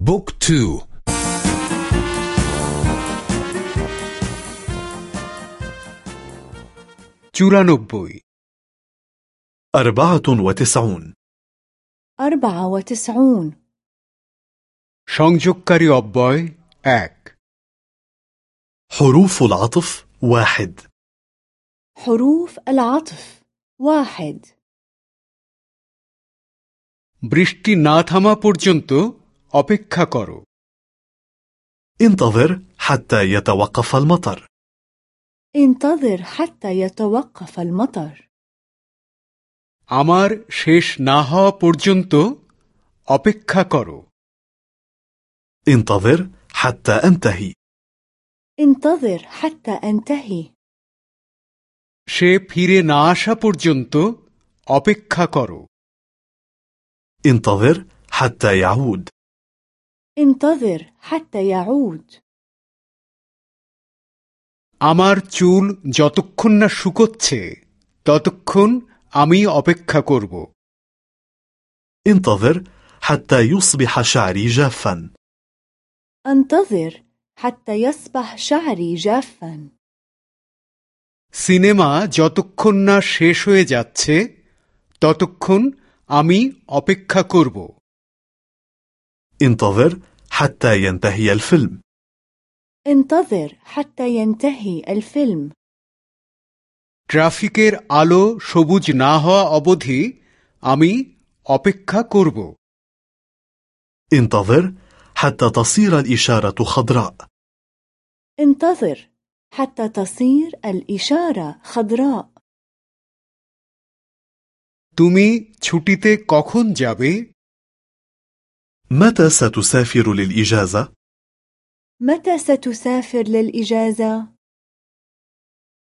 book two. চুরানব্বই أربعة وتسعون. أربعة وتسعون. সংযোগকারী অব্যয় এক. حروف العطف واحد. حروف العطف واحد. بريشتي ناثما بورجنتو অপেক্ষা করো انتظر حتى يتوقف المطر انتظر حتى يتوقف المطر আমার শেষ না হওয়া পর্যন্ত অপেক্ষা করো انتظر حتى أنتهي انتظر حتى أنتهي সে ফিরে না আসা পর্যন্ত অপেক্ষা করো انتظر حتى يعود انتظر حتى يعود আমার চুল যতক্ষণ না শুকোচ্ছে ততক্ষণ আমি অপেক্ষা করব انتظر حتى يصبح شعري جافا انتظر حتى يصبح شعري جافا সিনেমা যতক্ষণ না শেষ হয়ে যাচ্ছে ততক্ষণ আমি অপেক্ষা করব انتظر حتى ينتهي الفيلم انتظر حتى ينتهي الفيلم ট্রাফিকের আলো সবুজ না হওয়া অবধি আমি অপেক্ষা করব انتظر حتى تصير الإشارة خضراء انتظر حتى تصير الإشارة خضراء তুমি ছুটিতে কখন যাবে متى ستسافر للإجازة؟ متى ستسافر للإجازة؟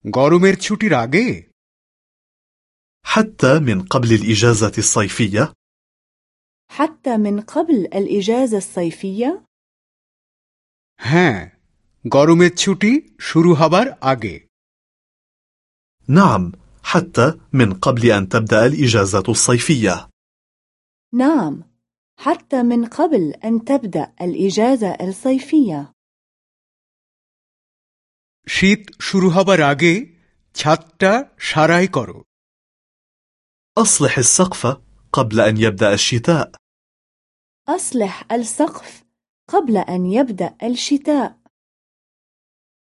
গরমের ছুটির আগে حتى من قبل الإجازة الصيفية حتى من قبل الإجازة الصيفية؟ হ্যাঁ গরমের ছুটি শুরু হবার আগে نعم حتى من قبل أن تبدأ الإجازة الصيفية نعم حتى من قبل أن تبدأ الإجازة الصيفية শীত শুরু হবার আগে ছাদটা সারাই করো أصلح السقف قبل أن يبدأ الشتاء أصلح السقف قبل أن يبدأ الشتاء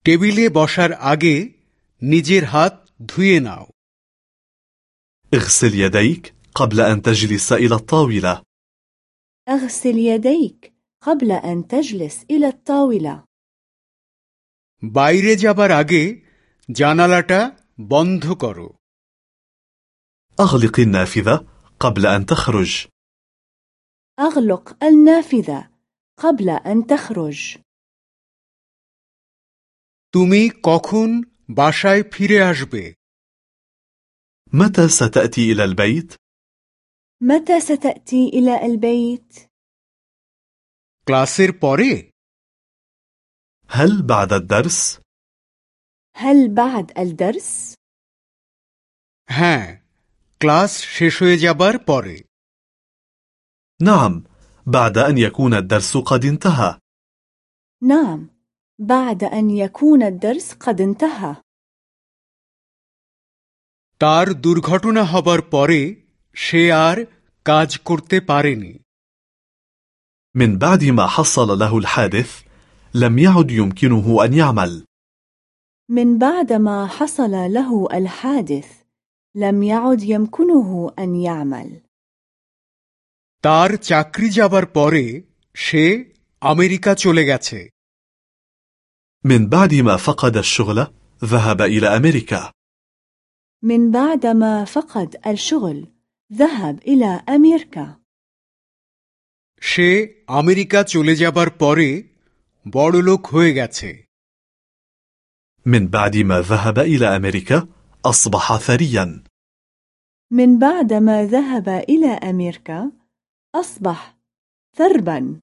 টেবিলে বসার আগে নিজের হাত ধুয়ে নাও اغسل يديك قبل أن تجلس إلى الطاولة أغسل يديك قبل أن تجلس إلى الطاولة বাইরে যাবার আগে জানালাটা বন্ধ করো أغلق النافذة قبل أن تخرج أغلق النافذة قبل أن تخرج তুমি কখন বাসায় ফিরে আসবে متى ستأتي إلى البيت؟ متى ستأتي إلى البيت؟ ক্লাসের পরে هل بعد الدرس؟ هل بعد الدرس؟ হ্যাঁ ক্লাস শেষ হয়ে যাবার পরে نعم بعد أن يكون الدرس قد انتهى نعم بعد أن يكون الدرس قد انتهى তার দুর্ঘটনা হবার পরে সে আর কাজ করতে পারেনি من بعد ما حصل له الحادث لم يعد يمكنه أن يعمل من بعد ما حصل له الحادث لم يعد يمكنه أن يعمل তার চাকরি যাবার পরে সে আমেরিকা চলে গেছে من بعد ما فقد الشغل ذهب إلى أمريكا من بعد ما فقد الشغل ذهب إلى أمريكا সে আমেরিকা চলে যাবার পরে বড়লোক হয়ে গেছে من بعد ما ذهب إلى أمريكا أصبح ثريا من بعد ما ذهب إلى أمريكا أصبح ثربا